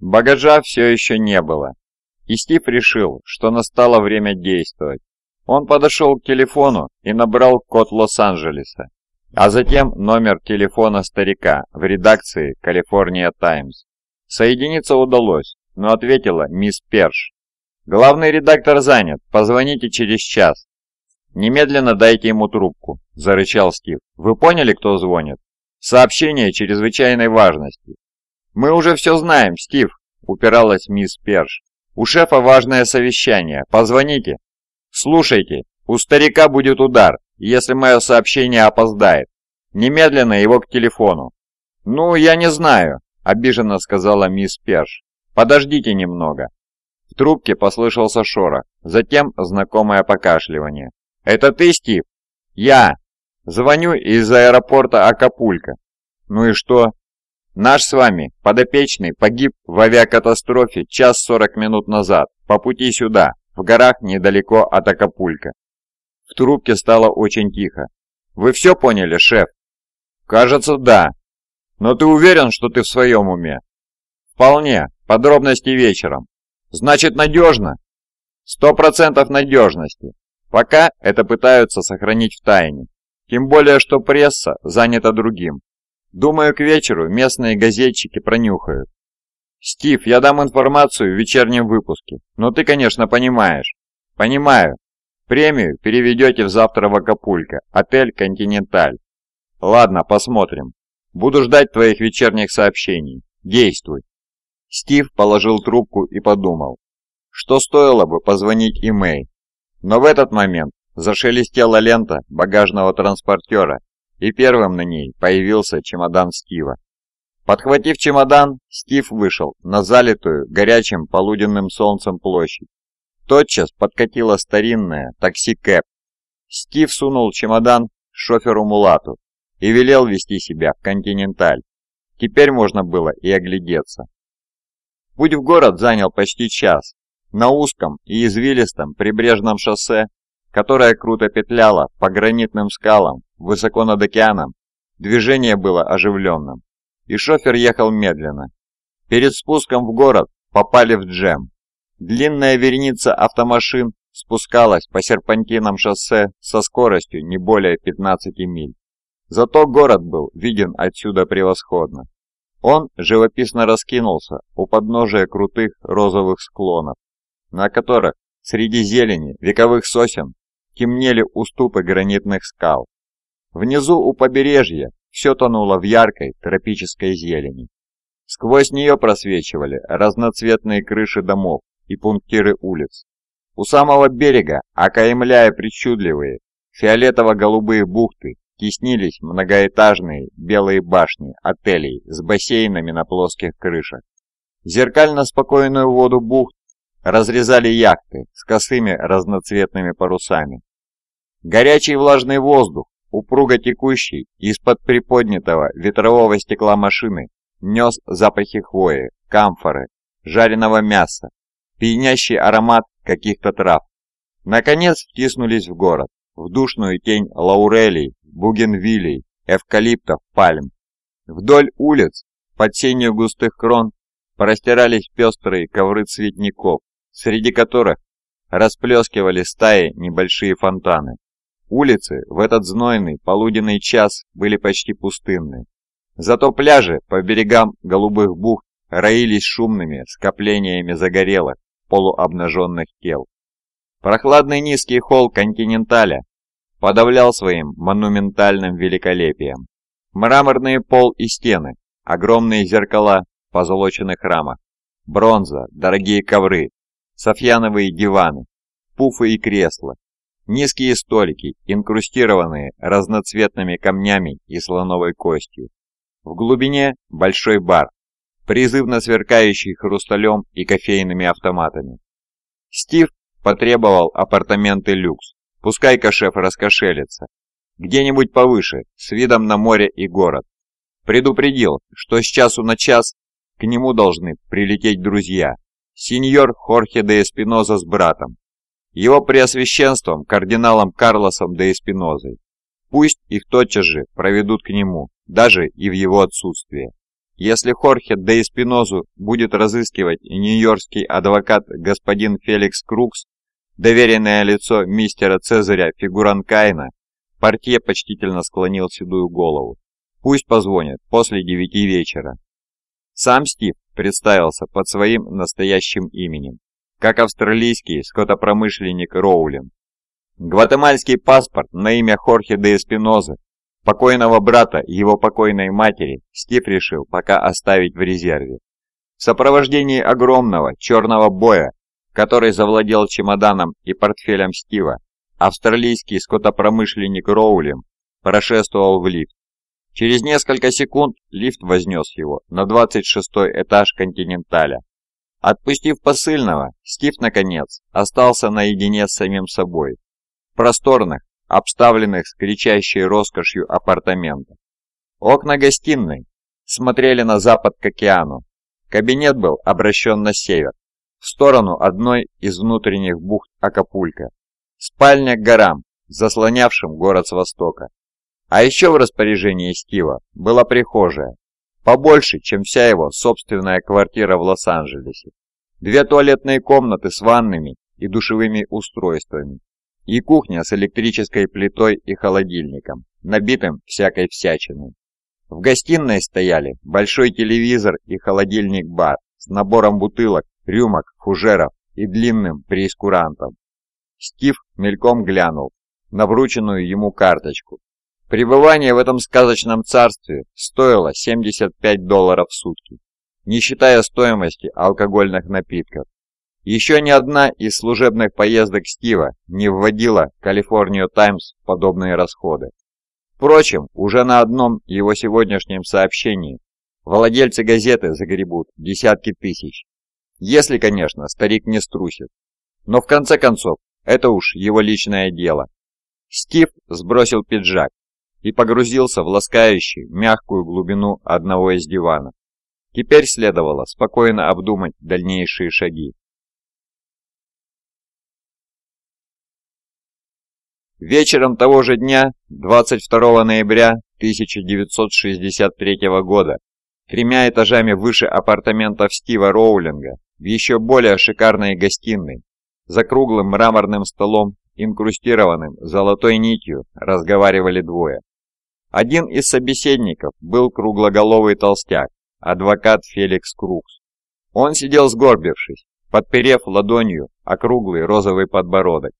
Багажа все еще не было, и Стив решил, что настало время действовать. Он подошел к телефону и набрал код Лос-Анджелеса, а затем номер телефона старика в редакции «Калифорния Таймс». Соединиться удалось, но ответила мисс Перш. «Главный редактор занят, позвоните через час». «Немедленно дайте ему трубку», – зарычал Стив. «Вы поняли, кто звонит?» «Сообщение чрезвычайной важности». «Мы уже все знаем, Стив», – упиралась мисс Перш. «У шефа важное совещание. Позвоните». «Слушайте, у старика будет удар, если мое сообщение опоздает. Немедленно его к телефону». «Ну, я не знаю», – обиженно сказала мисс Перш. «Подождите немного». В трубке послышался шорох, затем знакомое покашливание. «Это ты, Стив?» «Я. Звоню из аэропорта Акапулько». «Ну и что?» «Наш с вами подопечный погиб в авиакатастрофе час сорок минут назад, по пути сюда, в горах недалеко от Акапулько». В трубке стало очень тихо. «Вы все поняли, шеф?» «Кажется, да. Но ты уверен, что ты в своем уме?» «Вполне. Подробности вечером». «Значит, надежно?» «Сто процентов надежности. Пока это пытаются сохранить в тайне. Тем более, что пресса занята другим. Думаю, к вечеру местные газетчики пронюхают. Стив, я дам информацию в вечернем выпуске, но ты, конечно, понимаешь. Понимаю. Премию переведете в завтра в Акапулько, отель «Континенталь». Ладно, посмотрим. Буду ждать твоих вечерних сообщений. Действуй. Стив положил трубку и подумал, что стоило бы позвонить и Мэй. Но в этот момент зашелестела лента багажного транспортера, и первым на ней появился чемодан Стива. Подхватив чемодан, Стив вышел на залитую горячим полуденным солнцем площадь Тотчас подкатила старинная такси-кэп. Стив сунул чемодан шоферу Мулату и велел вести себя в «Континенталь». Теперь можно было и оглядеться. Путь в город занял почти час. На узком и извилистом прибрежном шоссе, которое круто петляло по гранитным скалам высоко над океаном, движение было оживленным, и шофер ехал медленно. Перед спуском в город попали в джем. Длинная вереница автомашин спускалась по серпантинам шоссе со скоростью не более 15 миль. Зато город был виден отсюда превосходно. Он живописно раскинулся у подножия крутых розовых склонов, на которых среди зелени вековых сосен темнели уступы гранитных скал. Внизу у побережья все тонуло в яркой тропической зелени. Сквозь нее просвечивали разноцветные крыши домов и пунктиры улиц. У самого берега, окаймляя причудливые, фиолетово-голубые бухты, теснились многоэтажные белые башни отелей с бассейнами на плоских крышах. Зеркально-спокойную воду бухт разрезали яхты с косыми разноцветными парусами. Горячий влажный воздух, упруго текущий из-под приподнятого ветрового стекла машины, нес запахи хвои, камфоры, жареного мяса, пьянящий аромат каких-то трав. Наконец втиснулись в город, в душную тень лаурелей, бугенвилей, эвкалиптов, пальм. Вдоль улиц, под сенью густых крон, простирались пестрые ковры цветников, среди которых расплескивали стаи небольшие фонтаны. Улицы в этот знойный полуденный час были почти пустынны. Зато пляжи по берегам голубых бухт роились шумными скоплениями загорелых, полуобнаженных тел. Прохладный низкий холл «Континенталя» подавлял своим монументальным великолепием. Мраморные пол и стены, огромные зеркала в позолоченных рамах, бронза, дорогие ковры, софьяновые диваны, пуфы и кресла, низкие столики, инкрустированные разноцветными камнями и слоновой костью. В глубине большой бар, призывно сверкающий хрусталем и кофейными автоматами. Стив потребовал апартаменты люкс, пускай-ка шеф раскошелится, где-нибудь повыше, с видом на море и город. Предупредил, что с часу на час к нему должны прилететь друзья, сеньор Хорхе де Эспиноза с братом, его преосвященством кардиналом Карлосом де Эспинозой. Пусть их тотчас же проведут к нему, даже и в его отсутствие. если Хорхе де Эспинозу будет разыскивать нью-йоркский адвокат господин Феликс Крукс, доверенное лицо мистера Цезаря Фигуранкайна, портье почтительно склонил седую голову. Пусть позвонит после девяти вечера. Сам Стив представился под своим настоящим именем, как австралийский скотопромышленник Роулин. Гватемальский паспорт на имя Хорхе де Эспинозы Покойного брата его покойной матери Стив решил пока оставить в резерве. В сопровождении огромного черного боя, который завладел чемоданом и портфелем Стива, австралийский скотопромышленник Роулем прошествовал в лифт. Через несколько секунд лифт вознес его на 26 этаж «Континенталя». Отпустив посыльного, Стив, наконец, остался наедине с самим собой. В просторных, обставленных с кричащей роскошью апартаментов. Окна гостиной смотрели на запад к океану. Кабинет был обращен на север, в сторону одной из внутренних бухт Акапулько. Спальня к горам, заслонявшим город с востока. А еще в распоряжении Стива была прихожая, побольше, чем вся его собственная квартира в Лос-Анджелесе. Две туалетные комнаты с ваннами и душевыми устройствами, и кухня с электрической плитой и холодильником, набитым всякой всячиной. В гостиной стояли большой телевизор и холодильник-бар с набором бутылок, рюмок, фужеров и длинным преискурантом. Стив мельком глянул на врученную ему карточку. Пребывание в этом сказочном царстве стоило 75 долларов в сутки, не считая стоимости алкогольных напитков. Еще ни одна из служебных поездок Стива не вводила Калифорнию Таймс в подобные расходы. Впрочем, уже на одном его сегодняшнем сообщении владельцы газеты загребут десятки тысяч. Если, конечно, старик не струсит. Но в конце концов, это уж его личное дело. Стив сбросил пиджак и погрузился в ласкающую, мягкую глубину одного из диванов. Теперь следовало спокойно обдумать дальнейшие шаги. Вечером того же дня, 22 ноября 1963 года, тремя этажами выше апартаментов Стива Роулинга, в еще более шикарной гостиной, за круглым мраморным столом, инкрустированным золотой нитью, разговаривали двое. Один из собеседников был круглоголовый толстяк, адвокат Феликс Крукс. Он сидел сгорбившись, подперев ладонью округлый розовый подбородок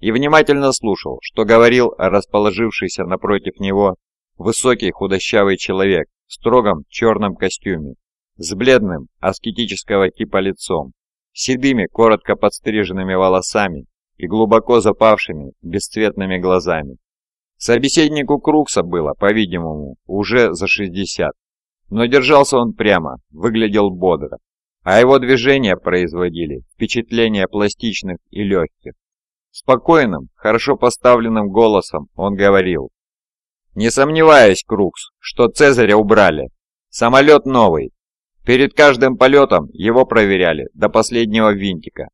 и внимательно слушал, что говорил расположившийся напротив него высокий худощавый человек в строгом черном костюме, с бледным аскетического типа лицом, седыми коротко подстриженными волосами и глубоко запавшими бесцветными глазами. Собеседнику Крукса было, по-видимому, уже за 60, но держался он прямо, выглядел бодро, а его движения производили впечатление пластичных и легких. Спокойным, хорошо поставленным голосом он говорил. «Не сомневаюсь, Крукс, что Цезаря убрали. Самолет новый. Перед каждым полетом его проверяли до последнего винтика.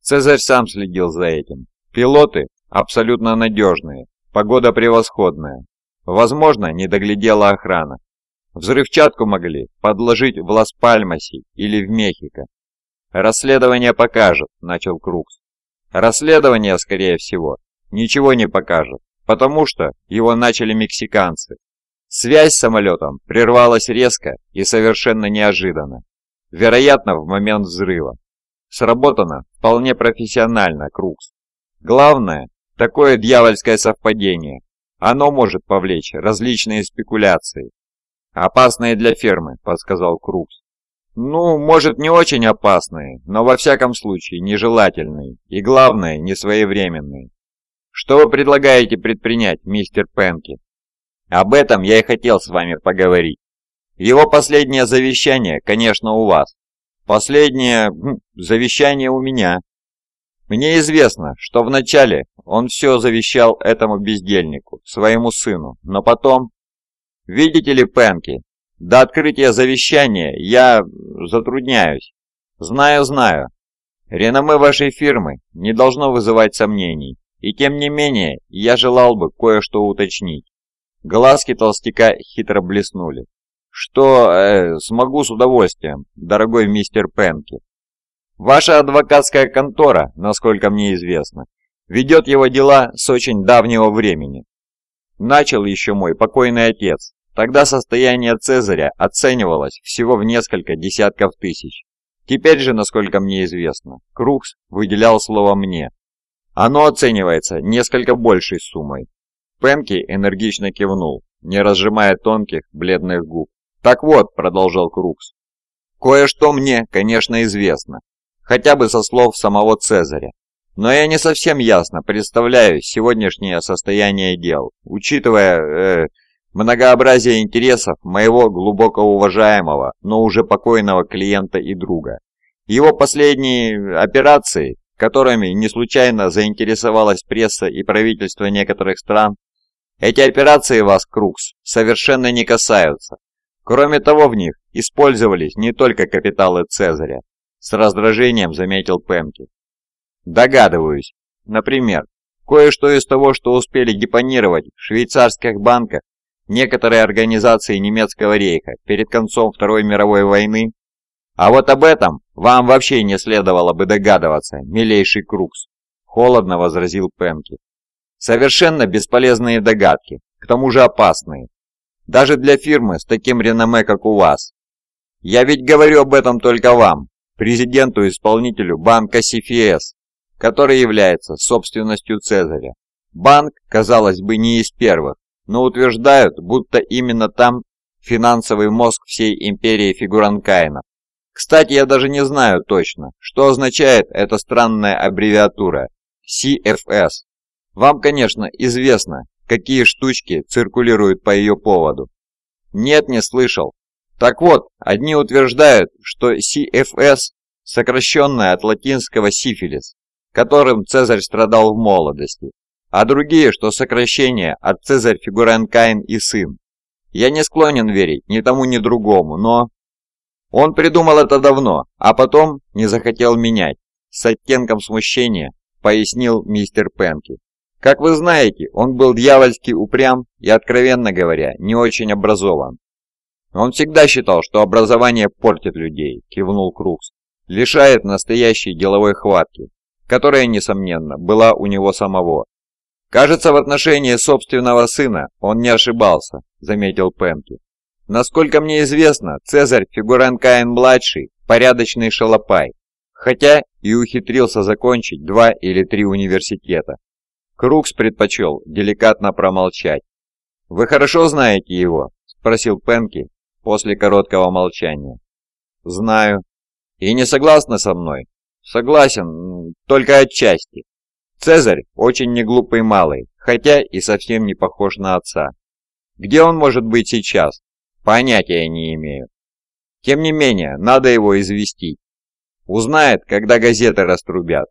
Цезарь сам следил за этим. Пилоты абсолютно надежные, погода превосходная. Возможно, не доглядела охрана. Взрывчатку могли подложить в Лас-Пальмасе или в Мехико. «Расследование покажет», — начал Крукс. Расследование, скорее всего, ничего не покажет, потому что его начали мексиканцы. Связь с самолетом прервалась резко и совершенно неожиданно, вероятно, в момент взрыва. Сработано вполне профессионально, Крукс. Главное, такое дьявольское совпадение. Оно может повлечь различные спекуляции. «Опасные для фермы», — подсказал Крукс. Ну, может, не очень опасные, но во всяком случае нежелательные и, главное, не своевременные. Что вы предлагаете предпринять, мистер Пенки? Об этом я и хотел с вами поговорить. Его последнее завещание, конечно, у вас. Последнее завещание у меня. Мне известно, что вначале он все завещал этому бездельнику, своему сыну, но потом... Видите ли, Пенки, до открытия завещания я затрудняюсь. Знаю, знаю. Реноме вашей фирмы не должно вызывать сомнений. И тем не менее, я желал бы кое-что уточнить. Глазки толстяка хитро блеснули. что э, смогу с удовольствием, дорогой мистер Пенки. Ваша адвокатская контора, насколько мне известно, ведет его дела с очень давнего времени. Начал еще мой покойный отец. Тогда состояние Цезаря оценивалось всего в несколько десятков тысяч. Теперь же, насколько мне известно, Крукс выделял слово «мне». Оно оценивается несколько большей суммой. Пенки энергично кивнул, не разжимая тонких, бледных губ. «Так вот», — продолжал Крукс, — «кое-что мне, конечно, известно, хотя бы со слов самого Цезаря. Но я не совсем ясно представляю сегодняшнее состояние дел, учитывая э, многообразие интересов моего глубоко уважаемого, но уже покойного клиента и друга. Его последние операции, которыми не случайно заинтересовалась пресса и правительство некоторых стран, эти операции вас, Крукс, совершенно не касаются. Кроме того, в них использовались не только капиталы Цезаря, с раздражением заметил Пемки. Догадываюсь. Например, кое-что из того, что успели депонировать в швейцарских банках некоторые организации немецкого рейха перед концом Второй мировой войны. А вот об этом вам вообще не следовало бы догадываться, милейший Крукс, холодно возразил Пемки. Совершенно бесполезные догадки, к тому же опасные. Даже для фирмы с таким реноме, как у вас. Я ведь говорю об этом только вам, президенту-исполнителю банка CFS, который является собственностью Цезаря. Банк, казалось бы, не из первых, но утверждают, будто именно там финансовый мозг всей империи фигуранкаинов. Кстати, я даже не знаю точно, что означает эта странная аббревиатура CFS. Вам, конечно, известно, какие штучки циркулируют по ее поводу. Нет, не слышал. Так вот, одни утверждают, что CFS сокращенная от латинского «сифилис», которым Цезарь страдал в молодости, а другие, что сокращение от Цезарь Фигурен Каин и сын. Я не склонен верить ни тому, ни другому, но... Он придумал это давно, а потом не захотел менять. С оттенком смущения пояснил мистер Пенки. Как вы знаете, он был дьявольски упрям и, откровенно говоря, не очень образован. Он всегда считал, что образование портит людей, кивнул Крукс, лишает настоящей деловой хватки, которая, несомненно, была у него самого. «Кажется, в отношении собственного сына он не ошибался», — заметил Пенки. «Насколько мне известно, Цезарь Фигуранкаин-младший – порядочный шалопай, хотя и ухитрился закончить два или три университета. Крукс предпочел деликатно промолчать. «Вы хорошо знаете его?» – спросил Пенки после короткого молчания. «Знаю. И не согласны со мной?» Согласен, только отчасти. Цезарь очень неглупый малый, хотя и совсем не похож на отца. Где он может быть сейчас? Понятия не имею. Тем не менее, надо его известить. Узнает, когда газеты раструбят.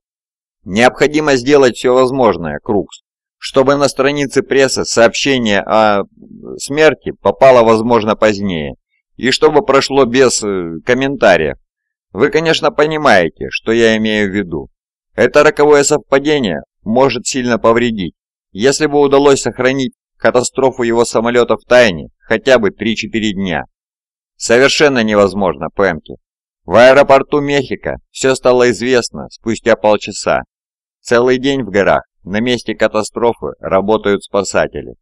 Необходимо сделать все возможное, Крукс, чтобы на странице прессы сообщение о смерти попало, возможно, позднее, и чтобы прошло без э, комментариев. Вы, конечно, понимаете, что я имею в виду. Это роковое совпадение может сильно повредить. Если бы удалось сохранить катастрофу его самолета в тайне хотя бы 3-4 дня. Совершенно невозможно, Пэмки. В аэропорту Мехико все стало известно спустя полчаса. Целый день в горах, на месте катастрофы, работают спасатели.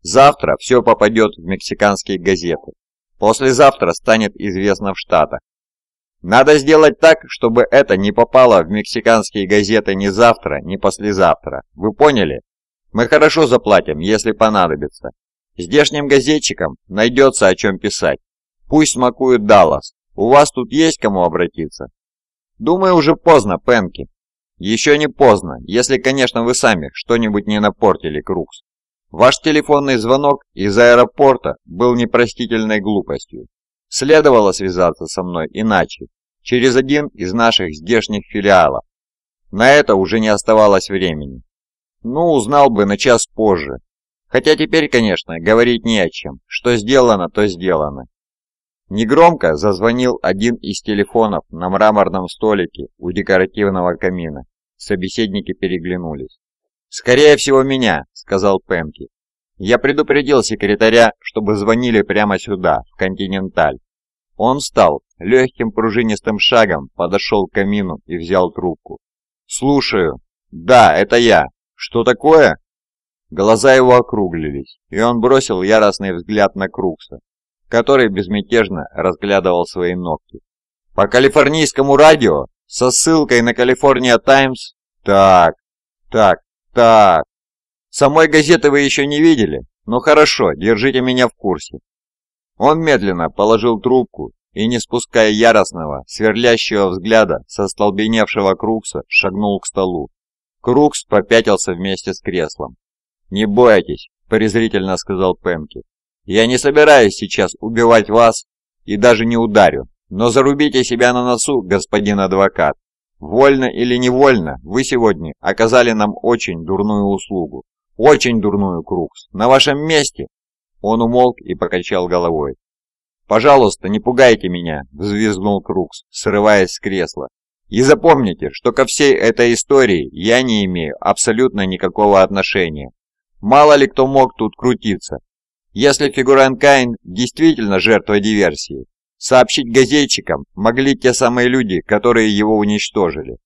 Завтра все попадет в мексиканские газеты. Послезавтра станет известно в Штатах. Надо сделать так, чтобы это не попало в мексиканские газеты ни завтра, ни послезавтра. Вы поняли? Мы хорошо заплатим, если понадобится. Здешним газетчикам найдется о чем писать. Пусть смакуют Даллас. У вас тут есть кому обратиться? Думаю, уже поздно, Пенки. Еще не поздно, если, конечно, вы сами что-нибудь не напортили, Крукс. Ваш телефонный звонок из аэропорта был непростительной глупостью. Следовало связаться со мной иначе, через один из наших здешних филиалов. На это уже не оставалось времени. Ну, узнал бы на час позже. Хотя теперь, конечно, говорить не о чем. Что сделано, то сделано. Негромко зазвонил один из телефонов на мраморном столике у декоративного камина. Собеседники переглянулись. «Скорее всего, меня», — сказал Пемки. Я предупредил секретаря, чтобы звонили прямо сюда, в «Континенталь». Он встал, легким пружинистым шагом подошел к камину и взял трубку. «Слушаю. Да, это я. Что такое?» Глаза его округлились, и он бросил яростный взгляд на Крукса, который безмятежно разглядывал свои ногти. «По калифорнийскому радио? Со ссылкой на Калифорния Таймс? Так, так, так. Самой газеты вы еще не видели? Ну хорошо, держите меня в курсе. Он медленно положил трубку и, не спуская яростного, сверлящего взгляда со столбеневшего Крукса, шагнул к столу. Крукс попятился вместе с креслом. «Не бойтесь», — презрительно сказал Пемки. «Я не собираюсь сейчас убивать вас и даже не ударю, но зарубите себя на носу, господин адвокат. Вольно или невольно, вы сегодня оказали нам очень дурную услугу. Очень дурную, Крукс. На вашем месте он умолк и покачал головой. «Пожалуйста, не пугайте меня!» – взвизгнул Крукс, срываясь с кресла. «И запомните, что ко всей этой истории я не имею абсолютно никакого отношения. Мало ли кто мог тут крутиться. Если фигурант Каин действительно жертва диверсии, сообщить газетчикам могли те самые люди, которые его уничтожили.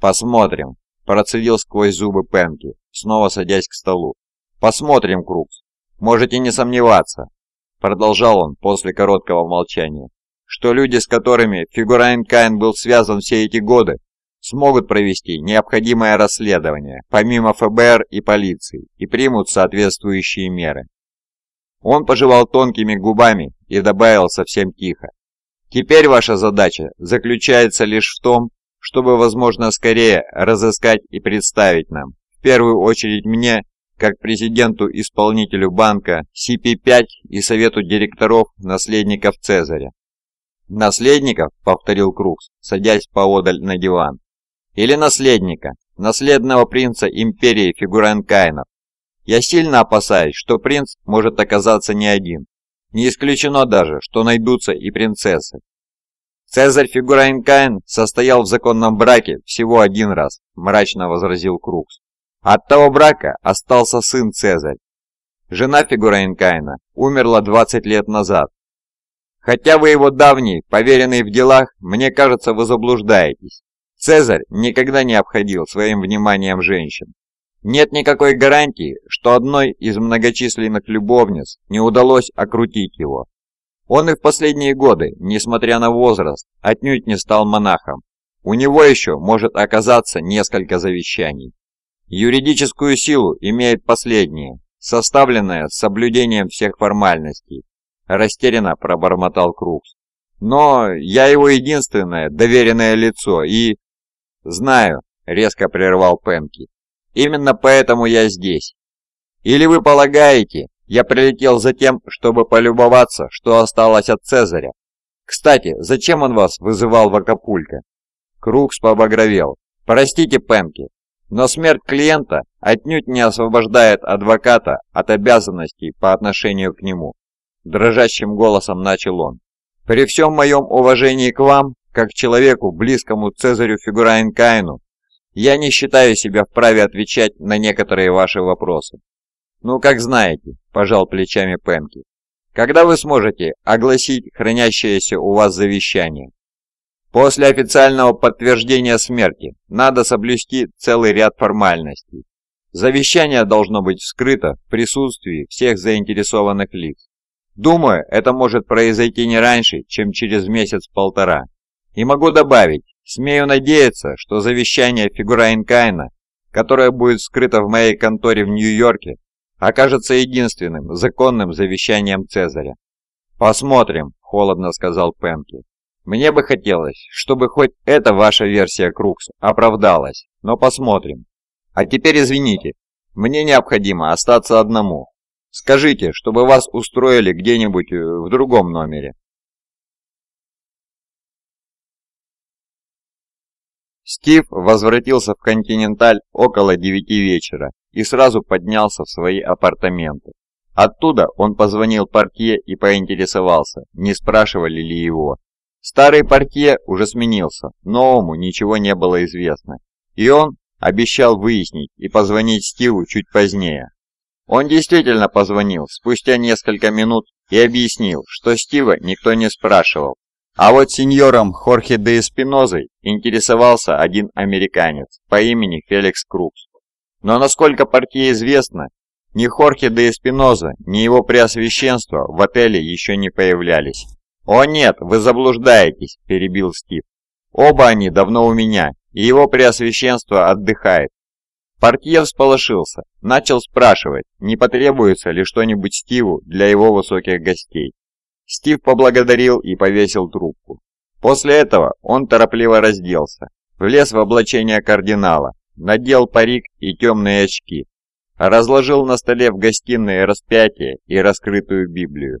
«Посмотрим», – процедил сквозь зубы Пенки, снова садясь к столу. «Посмотрим, Крукс. Можете не сомневаться, продолжал он после короткого молчания, что люди, с которыми Фигурайн Каин был связан все эти годы, смогут провести необходимое расследование, помимо ФБР и полиции, и примут соответствующие меры. Он пожевал тонкими губами и добавил совсем тихо. Теперь ваша задача заключается лишь в том, чтобы, возможно, скорее разыскать и представить нам, в первую очередь мне, как президенту-исполнителю банка, CP5 и совету директоров наследников Цезаря. «Наследников?» — повторил Крукс, садясь поодаль на диван. «Или наследника, наследного принца империи Фигуранкайнов. Я сильно опасаюсь, что принц может оказаться не один. Не исключено даже, что найдутся и принцессы. Цезарь Фигуранкайн состоял в законном браке всего один раз, мрачно возразил Крукс. От того брака остался сын Цезарь. Жена Фигураинкаина умерла 20 лет назад. Хотя вы его давний, поверенный в делах, мне кажется, вы заблуждаетесь. Цезарь никогда не обходил своим вниманием женщин. Нет никакой гарантии, что одной из многочисленных любовниц не удалось окрутить его. Он и в последние годы, несмотря на возраст, отнюдь не стал монахом. У него еще может оказаться несколько завещаний. Юридическую силу имеет последнее, составленное с соблюдением всех формальностей, растерянно пробормотал Крукс. Но я его единственное доверенное лицо и... Знаю, резко прервал Пемки. Именно поэтому я здесь. Или вы полагаете, я прилетел за тем, чтобы полюбоваться, что осталось от Цезаря? Кстати, зачем он вас вызывал в Акапулько? Крукс побагровел. Простите, Пемки, но смерть клиента отнюдь не освобождает адвоката от обязанностей по отношению к нему. Дрожащим голосом начал он. При всем моем уважении к вам, как человеку, близкому Цезарю Фигурайн Каину, я не считаю себя вправе отвечать на некоторые ваши вопросы. Ну, как знаете, пожал плечами Пемки. Когда вы сможете огласить хранящееся у вас завещание? После официального подтверждения смерти надо соблюсти целый ряд формальностей. Завещание должно быть вскрыто в присутствии всех заинтересованных лиц. Думаю, это может произойти не раньше, чем через месяц-полтора. И могу добавить, смею надеяться, что завещание фигура Инкайна, которое будет вскрыто в моей конторе в Нью-Йорке, окажется единственным законным завещанием Цезаря. «Посмотрим», — холодно сказал Пемки. Мне бы хотелось, чтобы хоть эта ваша версия Крукс оправдалась, но посмотрим. А теперь извините, мне необходимо остаться одному. Скажите, чтобы вас устроили где-нибудь э, в другом номере. Стив возвратился в «Континенталь» около девяти вечера и сразу поднялся в свои апартаменты. Оттуда он позвонил портье и поинтересовался, не спрашивали ли его. Старый портье уже сменился, новому ничего не было известно, и он обещал выяснить и позвонить Стиву чуть позднее. Он действительно позвонил спустя несколько минут и объяснил, что Стива никто не спрашивал. А вот сеньором Хорхе де Эспинозой интересовался один американец по имени Феликс Крупс. Но насколько партии известно, ни Хорхе де Эспиноза, ни его преосвященство в отеле еще не появлялись. «О нет, вы заблуждаетесь», – перебил Стив. «Оба они давно у меня, и его преосвященство отдыхает. Портье всполошился, начал спрашивать, не потребуется ли что-нибудь Стиву для его высоких гостей. Стив поблагодарил и повесил трубку. После этого он торопливо разделся, влез в облачение кардинала, надел парик и темные очки, разложил на столе в гостиной распятие и раскрытую Библию.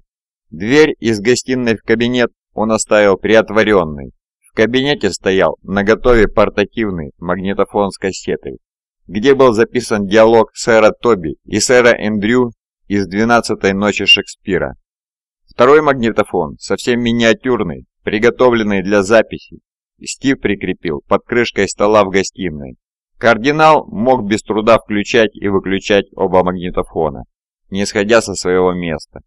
Дверь из гостиной в кабинет он оставил приотворенной. В кабинете стоял наготове портативный магнитофон с кассетой, где был записан диалог сэра Тоби и сэра Эндрю из «Двенадцатой ночи Шекспира». Второй магнитофон, совсем миниатюрный, приготовленный для записи, Стив прикрепил под крышкой стола в гостиной. Кардинал мог без труда включать и выключать оба магнитофона, не сходя со своего места.